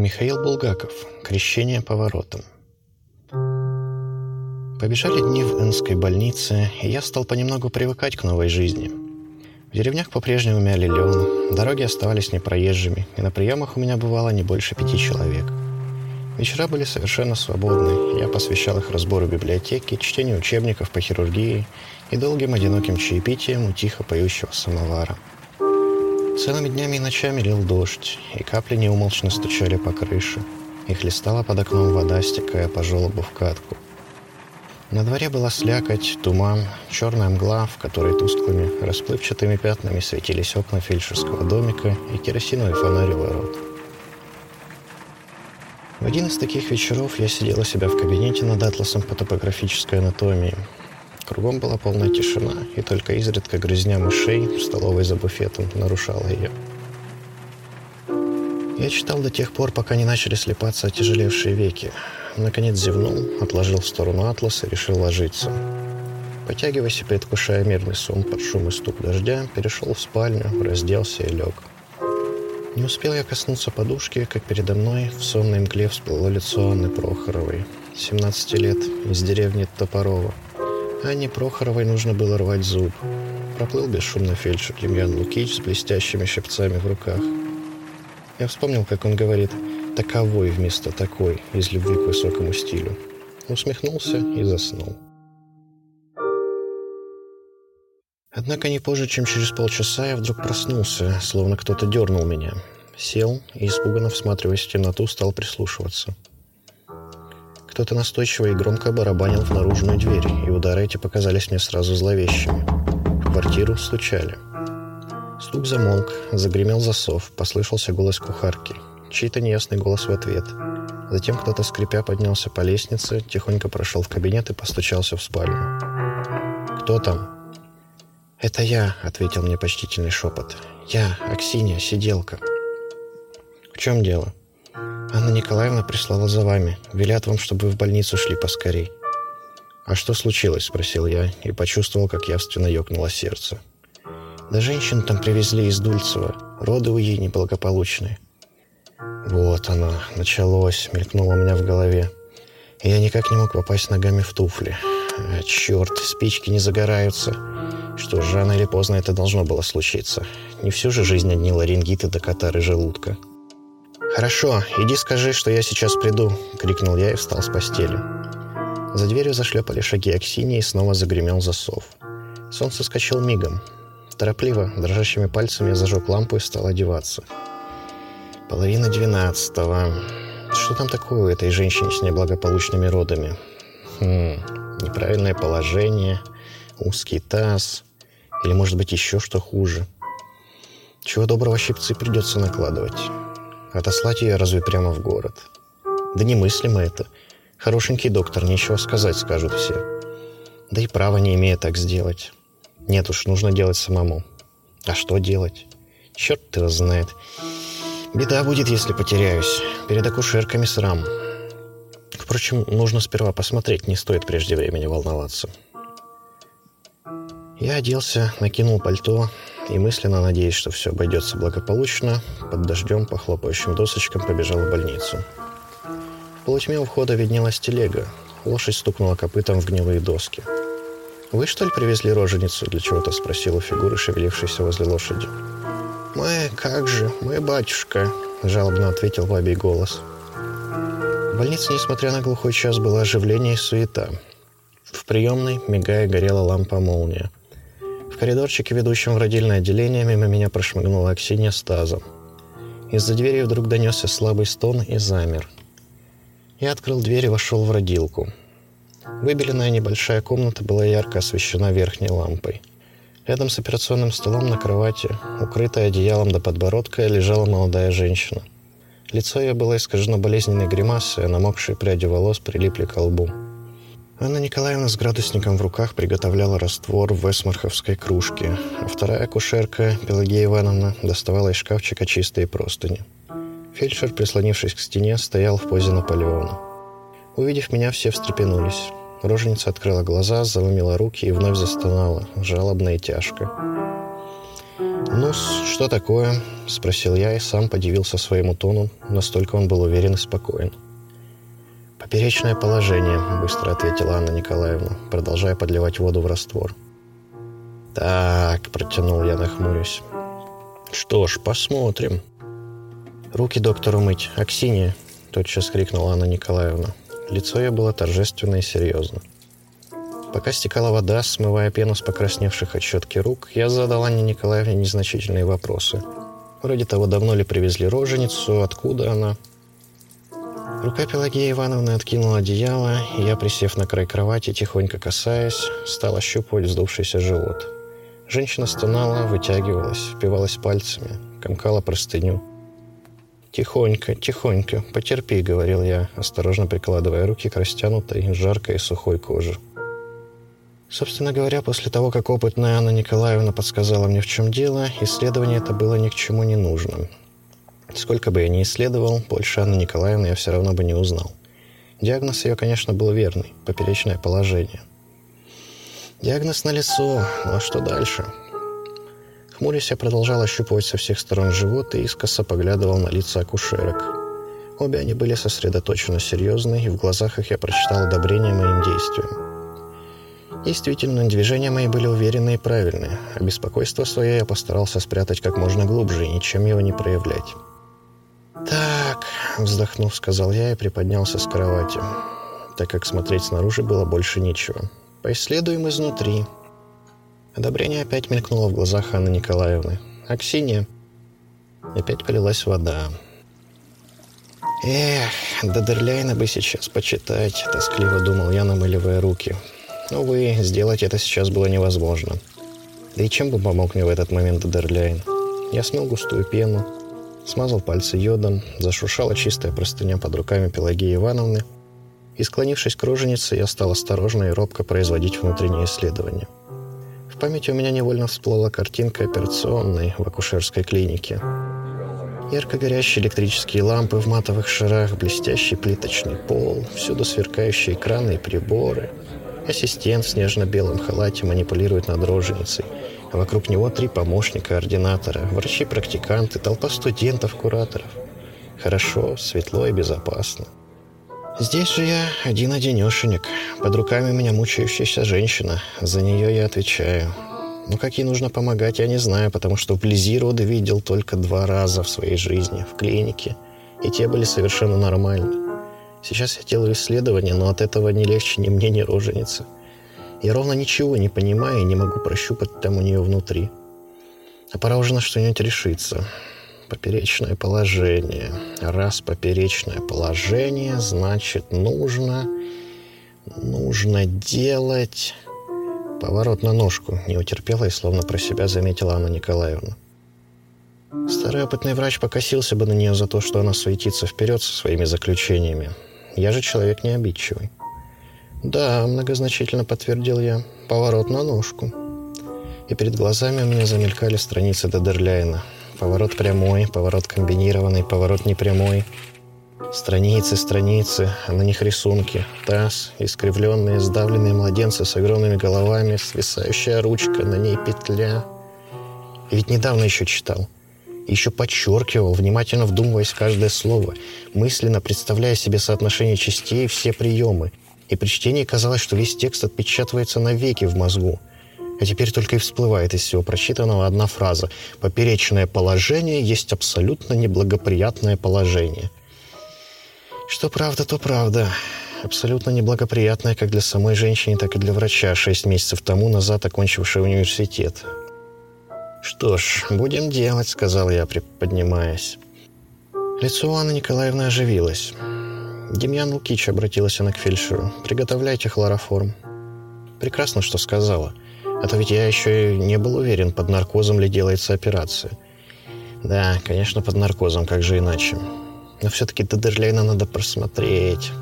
Михаил Булгаков. Крещение поворотом. Побежали дни в Энской больнице, и я стал понемногу привыкать к новой жизни. В деревнях по-прежнему мяли лен, дороги оставались непроезжими, и на приемах у меня бывало не больше пяти человек. Вечера были совершенно свободны, я посвящал их разбору библиотеки, чтению учебников по хирургии и долгим одиноким чаепитием у тихо поющего самовара – Целыми днями и ночами лил дождь, и капли неумолчно стучали по крыше, и хлестала под окном вода, стекая по желобу в катку. На дворе была слякоть, туман, черная мгла, в которой тусклыми, расплывчатыми пятнами светились окна фельдшерского домика и керосиновый фонарь у ворот. В один из таких вечеров я сидела себя в кабинете над атласом по топографической анатомии, Кругом была полная тишина, и только изредка грызня мышей в столовой за буфетом нарушала ее. Я читал до тех пор, пока не начали слепаться отяжелевшие веки. Наконец зевнул, отложил в сторону атлас и решил ложиться. Потягиваясь и предвкушая мирный сон под шум и стук дождя, перешел в спальню, разделся и лег. Не успел я коснуться подушки, как передо мной в сонной мгле всплыло лицо Анны Прохоровой, 17 лет, из деревни Топорова. Анне Прохоровой нужно было рвать зуб. Проплыл бесшумно фельдшер Демьян Лукич с блестящими щипцами в руках. Я вспомнил, как он говорит «таковой» вместо «такой» из любви к высокому стилю. Усмехнулся и заснул. Однако не позже, чем через полчаса, я вдруг проснулся, словно кто-то дернул меня. Сел и, испуганно всматриваясь в темноту, стал прислушиваться – кто-то настойчиво и громко барабанил в наружную дверь, и удары эти показались мне сразу зловещими. В квартиру стучали. Стук замолк, загремел засов, послышался голос кухарки. Чей-то неясный голос в ответ. Затем кто-то, скрипя, поднялся по лестнице, тихонько прошел в кабинет и постучался в спальню. «Кто там?» «Это я», — ответил мне почтительный шепот. «Я, Аксинья, сиделка». «В чем дело?» Анна Николаевна прислала за вами. Велят вам, чтобы вы в больницу шли поскорей. «А что случилось?» – спросил я и почувствовал, как явственно ёкнуло сердце. «Да женщину там привезли из Дульцева. Роды у ей неблагополучные». «Вот оно, началось», – мелькнуло у меня в голове. Я никак не мог попасть ногами в туфли. А, черт, спички не загораются. Что ж, рано или поздно это должно было случиться. Не всю же жизнь одни ларингиты до катары желудка. «Хорошо, иди скажи, что я сейчас приду», — крикнул я и встал с постели. За дверью зашлепали шаги Аксинии и снова загремел засов. Сон соскочил мигом. Торопливо, дрожащими пальцами я зажег лампу и стал одеваться. Половина двенадцатого. Что там такое у этой женщины с неблагополучными родами? Хм, неправильное положение, узкий таз. Или, может быть, еще что хуже. Чего доброго щипцы придется накладывать. Отослать ее разве прямо в город? Да немыслимо это. Хорошенький доктор, нечего сказать, скажут все. Да и права не имеет так сделать. Нет уж, нужно делать самому. А что делать? Черт его знает. Беда будет, если потеряюсь. Перед акушерками срам. Впрочем, нужно сперва посмотреть, не стоит прежде времени волноваться. Я оделся, накинул пальто, и мысленно, надеясь, что все обойдется благополучно, под дождем по хлопающим досочкам побежал в больницу. В полутьме у входа виднелась телега. Лошадь стукнула копытом в гнилые доски. «Вы, что ли, привезли роженицу?» – для чего-то спросила фигура, шевелившаяся возле лошади. «Мы, как же, мы, батюшка», – жалобно ответил бабий голос. В больнице, несмотря на глухой час, было оживление и суета. В приемной, мигая, горела лампа молния коридорчике, ведущем в родильное отделение, мимо меня прошмыгнула Аксинья с тазом. Из-за двери вдруг донесся слабый стон и замер. Я открыл дверь и вошел в родилку. Выбеленная небольшая комната была ярко освещена верхней лампой. Рядом с операционным столом на кровати, укрытая одеялом до подбородка, лежала молодая женщина. Лицо ее было искажено болезненной гримасой, а намокшие пряди волос прилипли к лбу. Анна Николаевна с градусником в руках приготовляла раствор в эсмарховской кружке, а вторая акушерка, Пелагея Ивановна, доставала из шкафчика чистые простыни. Фельдшер, прислонившись к стене, стоял в позе Наполеона. Увидев меня, все встрепенулись. Роженица открыла глаза, заломила руки и вновь застонала, жалобно и тяжко. «Ну, что такое?» – спросил я и сам подивился своему тону, настолько он был уверен и спокоен. «Поперечное положение», – быстро ответила Анна Николаевна, продолжая подливать воду в раствор. «Так», – протянул я, нахмурюсь. «Что ж, посмотрим». «Руки доктору мыть. Аксинья!» – тотчас крикнула Анна Николаевна. Лицо ее было торжественно и серьезно. Пока стекала вода, смывая пену с покрасневших от щетки рук, я задал Анне Николаевне незначительные вопросы. Вроде того, давно ли привезли роженицу, откуда она. Рука Пелагеи Ивановны откинула одеяло, и я, присев на край кровати, тихонько касаясь, стал ощупывать вздувшийся живот. Женщина стонала, вытягивалась, впивалась пальцами, комкала простыню. «Тихонько, тихонько, потерпи», — говорил я, осторожно прикладывая руки к растянутой, жаркой и сухой коже. Собственно говоря, после того, как опытная Анна Николаевна подсказала мне, в чем дело, исследование это было ни к чему не нужно. Сколько бы я ни исследовал, больше Анны Николаевны я все равно бы не узнал. Диагноз ее, конечно, был верный – поперечное положение. Диагноз на лицо, ну а что дальше? Хмурясь, я продолжал ощупывать со всех сторон живот и искоса поглядывал на лица акушерок. Обе они были сосредоточенно серьезны, и в глазах их я прочитал одобрение моим действиям. Действительно, движения мои были уверенные и правильные, а беспокойство свое я постарался спрятать как можно глубже и ничем его не проявлять. Вздохнув, сказал я и приподнялся с кровати, так как смотреть снаружи было больше нечего. «Поисследуем изнутри». Одобрение опять мелькнуло в глазах Анны Николаевны. «Аксинья». Опять полилась вода. «Эх, Дадерляйна бы сейчас почитать», — тоскливо думал я, намыливая руки. Увы, сделать это сейчас было невозможно. Да и чем бы помог мне в этот момент Дерляйн? Я смыл густую пену, смазал пальцы йодом, зашуршала чистая простыня под руками Пелагеи Ивановны, и, склонившись к роженице, я стал осторожно и робко производить внутренние исследования. В памяти у меня невольно всплыла картинка операционной в акушерской клинике. Ярко горящие электрические лампы в матовых шарах, блестящий плиточный пол, всюду сверкающие экраны и приборы — Ассистент в снежно-белом халате манипулирует над роженицей. А вокруг него три помощника, ординатора, врачи-практиканты, толпа студентов, кураторов. Хорошо, светло и безопасно. Здесь же я один-одинешенек. Под руками меня мучающаяся женщина. За нее я отвечаю. Но как ей нужно помогать, я не знаю, потому что вблизи роды видел только два раза в своей жизни, в клинике. И те были совершенно нормальны. Сейчас я делаю исследования, но от этого не легче ни мне, ни роженице. Я ровно ничего не понимаю и не могу прощупать там у нее внутри. А пора уже на что-нибудь решиться. Поперечное положение. Раз поперечное положение, значит, нужно... Нужно делать... Поворот на ножку. Не утерпела и словно про себя заметила Анна Николаевна. Старый опытный врач покосился бы на нее за то, что она суетится вперед со своими заключениями. Я же человек не обидчивый. Да, многозначительно подтвердил я. Поворот на ножку. И перед глазами у меня замелькали страницы Дедерляйна. Поворот прямой, поворот комбинированный, поворот непрямой. Страницы, страницы, а на них рисунки. Таз, искривленные, сдавленные младенцы с огромными головами, свисающая ручка, на ней петля. И ведь недавно еще читал – еще подчеркивал, внимательно вдумываясь каждое слово, мысленно представляя себе соотношение частей и все приемы. И при чтении казалось, что весь текст отпечатывается навеки в мозгу. А теперь только и всплывает из всего прочитанного одна фраза. «Поперечное положение есть абсолютно неблагоприятное положение». Что правда, то правда. Абсолютно неблагоприятное как для самой женщины, так и для врача, шесть месяцев тому назад окончившего университет. «Что ж, будем делать», — сказал я, приподнимаясь. Лицо Анны Николаевны оживилось. «Демьян Лукич», — обратилась она к фельдшеру, — «приготовляйте хлороформ». Прекрасно, что сказала. А то ведь я еще и не был уверен, под наркозом ли делается операция. Да, конечно, под наркозом, как же иначе. Но все-таки Дедерлейна надо просмотреть.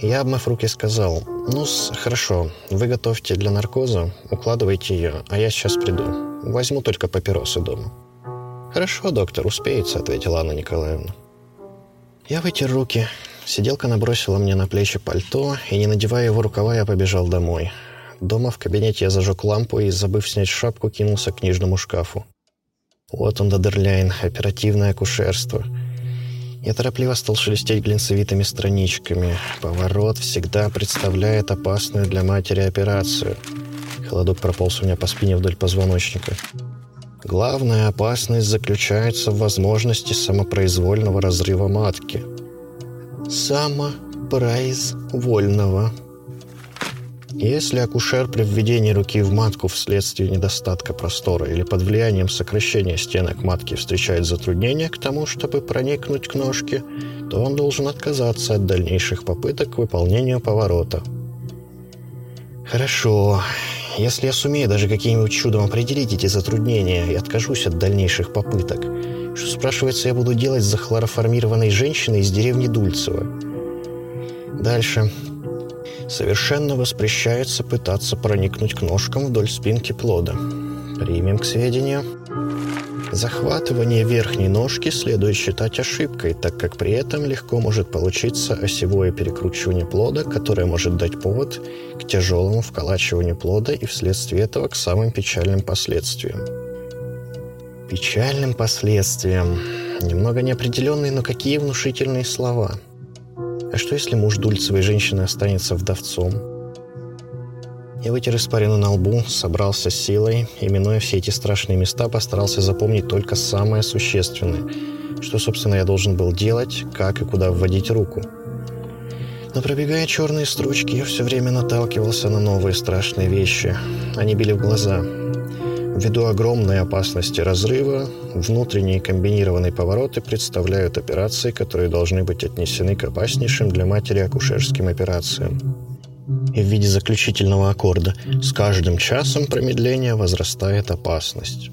Я, обмыв руки, сказал, ну, хорошо, вы готовьте для наркоза, укладывайте ее, а я сейчас приду. Возьму только папиросы дома. Хорошо, доктор, успеется, ответила Анна Николаевна. Я вытер руки. Сиделка набросила мне на плечи пальто, и, не надевая его рукава, я побежал домой. Дома в кабинете я зажег лампу и, забыв снять шапку, кинулся к книжному шкафу. Вот он, Дадерляйн, оперативное акушерство. Я торопливо стал шелестеть глинцевитыми страничками. Поворот всегда представляет опасную для матери операцию. Холодок прополз у меня по спине вдоль позвоночника. Главная опасность заключается в возможности самопроизвольного разрыва матки. Самопроизвольного. Если акушер при введении руки в матку вследствие недостатка простора или под влиянием сокращения стенок матки встречает затруднения к тому, чтобы проникнуть к ножке, то он должен отказаться от дальнейших попыток к выполнению поворота. Хорошо. Если я сумею даже каким-нибудь чудом определить эти затруднения и откажусь от дальнейших попыток, что, спрашивается, я буду делать за хлороформированной женщиной из деревни Дульцево? Дальше. Совершенно воспрещается пытаться проникнуть к ножкам вдоль спинки плода. Примем к сведению. Захватывание верхней ножки следует считать ошибкой, так как при этом легко может получиться осевое перекручивание плода, которое может дать повод к тяжелому вколачиванию плода и вследствие этого к самым печальным последствиям. Печальным последствиям. Немного неопределенные, но какие внушительные слова – а что, если муж Дульцевой женщины останется вдовцом? Я вытер испарину на лбу, собрался с силой и, минуя все эти страшные места, постарался запомнить только самое существенное. Что, собственно, я должен был делать, как и куда вводить руку. Но пробегая черные строчки, я все время наталкивался на новые страшные вещи. Они били в глаза – Ввиду огромной опасности разрыва, внутренние комбинированные повороты представляют операции, которые должны быть отнесены к опаснейшим для матери акушерским операциям. В виде заключительного аккорда «С каждым часом промедления возрастает опасность».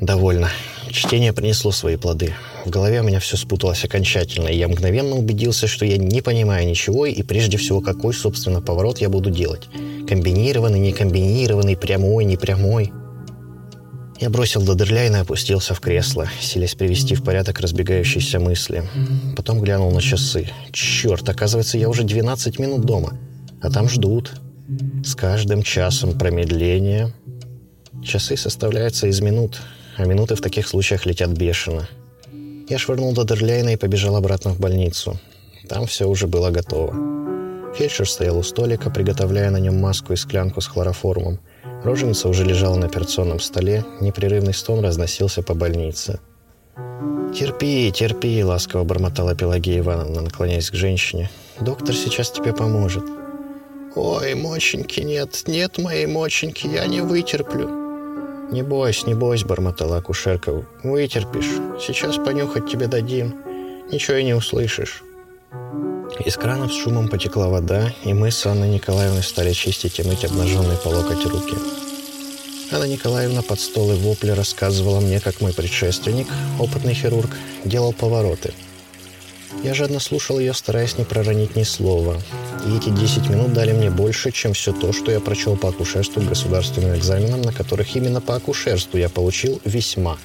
Довольно. Чтение принесло свои плоды. В голове у меня все спуталось окончательно, и я мгновенно убедился, что я не понимаю ничего, и прежде всего, какой, собственно, поворот я буду делать. Комбинированный, некомбинированный, прямой, непрямой – я бросил Додерляйна и опустился в кресло, силясь привести в порядок разбегающиеся мысли. Потом глянул на часы. Черт, оказывается, я уже 12 минут дома. А там ждут. С каждым часом промедления... Часы составляются из минут, а минуты в таких случаях летят бешено. Я швырнул Додерляйна и побежал обратно в больницу. Там все уже было готово. Фельдшер стоял у столика, приготовляя на нем маску и склянку с хлороформом – Роженица уже лежала на операционном столе, непрерывный стон разносился по больнице. «Терпи, терпи», — ласково бормотала Пелагея Ивановна, наклоняясь к женщине. «Доктор сейчас тебе поможет». «Ой, моченьки нет, нет моей моченьки, я не вытерплю». «Не бойся, не бойся», — бормотала акушерка. «Вытерпишь. Сейчас понюхать тебе дадим. Ничего и не услышишь». Из крана с шумом потекла вода, и мы с Анной Николаевной стали чистить и мыть обнаженные по локоть руки. Анна Николаевна под стол и вопли рассказывала мне, как мой предшественник, опытный хирург, делал повороты. Я жадно слушал ее, стараясь не проронить ни слова. И эти 10 минут дали мне больше, чем все то, что я прочел по акушерству государственным экзаменам, на которых именно по акушерству я получил весьма.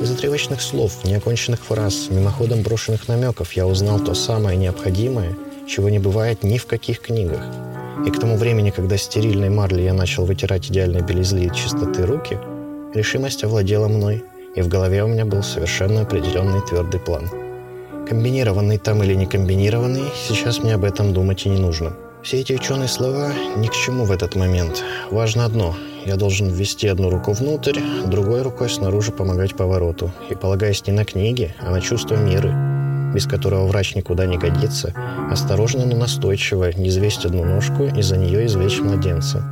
Из отрывочных слов, неоконченных фраз, мимоходом брошенных намеков я узнал то самое необходимое, чего не бывает ни в каких книгах. И к тому времени, когда стерильной марлей я начал вытирать идеальной белизны и чистоты руки, решимость овладела мной, и в голове у меня был совершенно определенный твердый план. Комбинированный там или не комбинированный, сейчас мне об этом думать и не нужно – все эти ученые слова ни к чему в этот момент. Важно одно. Я должен ввести одну руку внутрь, другой рукой снаружи помогать повороту. И полагаясь не на книги, а на чувство меры, без которого врач никуда не годится, осторожно, но настойчиво не известь одну ножку и за нее извлечь младенца.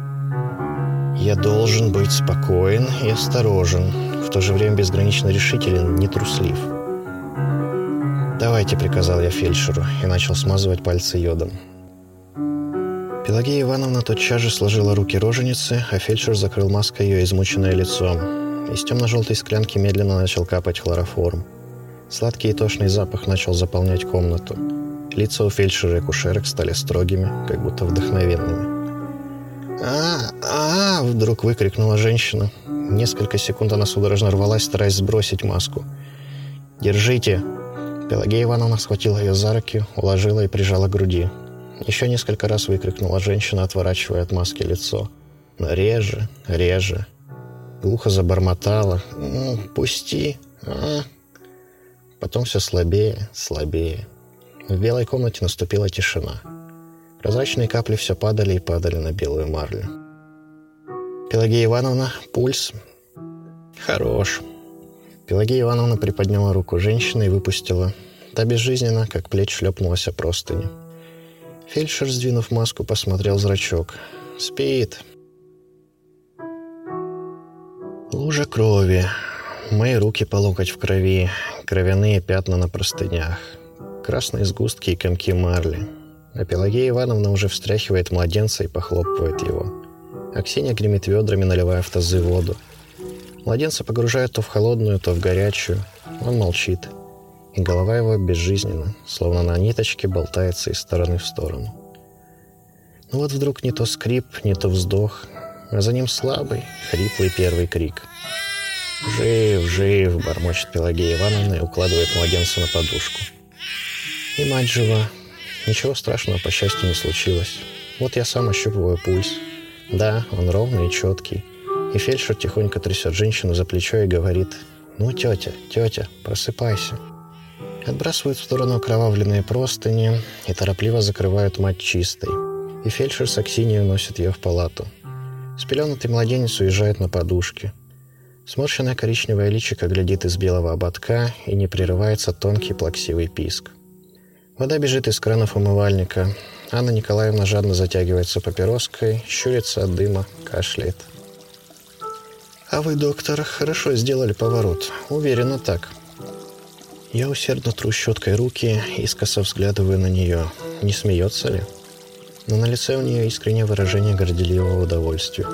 Я должен быть спокоен и осторожен, в то же время безгранично решителен, не труслив. «Давайте», — приказал я фельдшеру и начал смазывать пальцы йодом. Пелагея Ивановна тотчас же сложила руки роженицы, а фельдшер закрыл маской ее измученное лицо. Из темно-желтой склянки медленно начал капать хлороформ. Сладкий и тошный запах начал заполнять комнату. Лица у фельдшера и кушерок стали строгими, как будто вдохновенными. «А, а, вдруг выкрикнула женщина. Несколько секунд она судорожно рвалась, стараясь сбросить маску. «Держите!» Пелагея Ивановна схватила ее за руки, уложила и прижала к груди. Еще несколько раз выкрикнула женщина, отворачивая от маски лицо. Реже, реже. глухо забормотала. «Ну, пусти, а?» Потом все слабее, слабее. В белой комнате наступила тишина. Прозрачные капли все падали и падали на белую марлю. «Пелагея Ивановна, пульс?» «Хорош». Пелагея Ивановна приподняла руку женщины и выпустила. Та безжизненно, как плеть, шлепнулась о простыню. Фельдшер, сдвинув маску, посмотрел зрачок. «Спит». Лужа крови. Мои руки по локоть в крови. Кровяные пятна на простынях. Красные сгустки и комки марли. А Пелагея Ивановна уже встряхивает младенца и похлопывает его. А Ксения гремит ведрами, наливая в тазы воду. Младенца погружают то в холодную, то в горячую. Он молчит. И голова его безжизненна, словно на ниточке болтается из стороны в сторону. Но вот вдруг не то скрип, не то вздох, а за ним слабый, хриплый первый крик. «Жив, жив!» – бормочет Пелагея Ивановна и укладывает младенца на подушку. И мать жива. Ничего страшного, по счастью, не случилось. Вот я сам ощупываю пульс. Да, он ровный и четкий. И фельдшер тихонько трясет женщину за плечо и говорит «Ну, тетя, тетя, просыпайся». Отбрасывают в сторону окровавленные простыни и торопливо закрывают мать чистой. И фельдшер с Аксиньей уносит ее в палату. Спеленутый младенец уезжает на подушке. Сморщенное коричневое личико глядит из белого ободка, и не прерывается тонкий плаксивый писк. Вода бежит из кранов умывальника. Анна Николаевна жадно затягивается папироской, щурится от дыма, кашляет. «А вы, доктор, хорошо сделали поворот. Уверена так». Я усердно тру щеткой руки, искоса взглядываю на нее. Не смеется ли? но на лице у нее искреннее выражение горделивого удовольствия.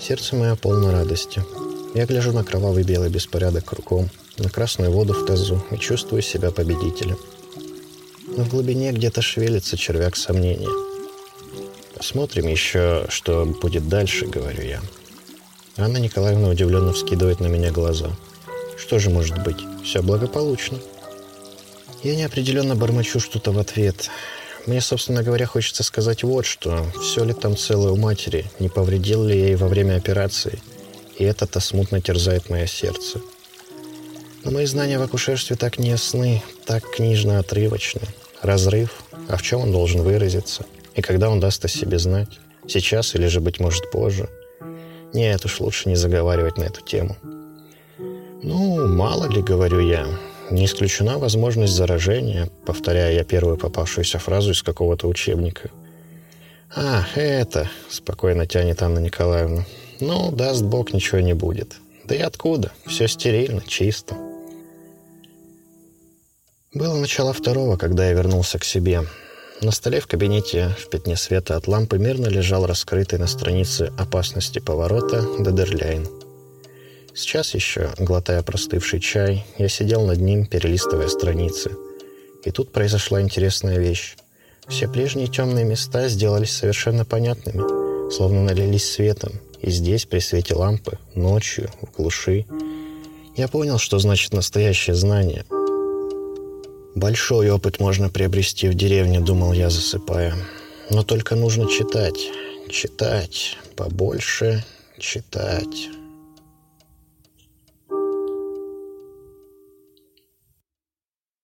Сердце мое полно радости. Я гляжу на кровавый белый беспорядок кругом, на красную воду в тазу и чувствую себя победителем. Но в глубине где-то шевелится червяк сомнения. Посмотрим еще, что будет дальше, говорю я. Анна Николаевна удивленно вскидывает на меня глаза. Что же может быть? Все благополучно. Я неопределенно бормочу что-то в ответ. Мне, собственно говоря, хочется сказать вот что. Все ли там целое у матери? Не повредил ли я ей во время операции? И это-то смутно терзает мое сердце. Но мои знания в акушерстве так не ясны, так книжно-отрывочны. Разрыв. А в чем он должен выразиться? И когда он даст о себе знать? Сейчас или же, быть может, позже? Нет уж, лучше не заговаривать на эту тему. Ну, мало ли, говорю я. Не исключена возможность заражения, повторяя я первую попавшуюся фразу из какого-то учебника. «А, это...» — спокойно тянет Анна Николаевна. «Ну, даст Бог, ничего не будет. Да и откуда? Все стерильно, чисто». Было начало второго, когда я вернулся к себе. На столе в кабинете в пятне света от лампы мирно лежал раскрытый на странице «Опасности поворота» Дедерляйн. Сейчас еще, глотая простывший чай, я сидел над ним, перелистывая страницы. И тут произошла интересная вещь. Все прежние темные места сделались совершенно понятными, словно налились светом. И здесь, при свете лампы, ночью, в глуши, я понял, что значит настоящее знание. Большой опыт можно приобрести в деревне, думал я, засыпая. Но только нужно читать, читать, побольше читать.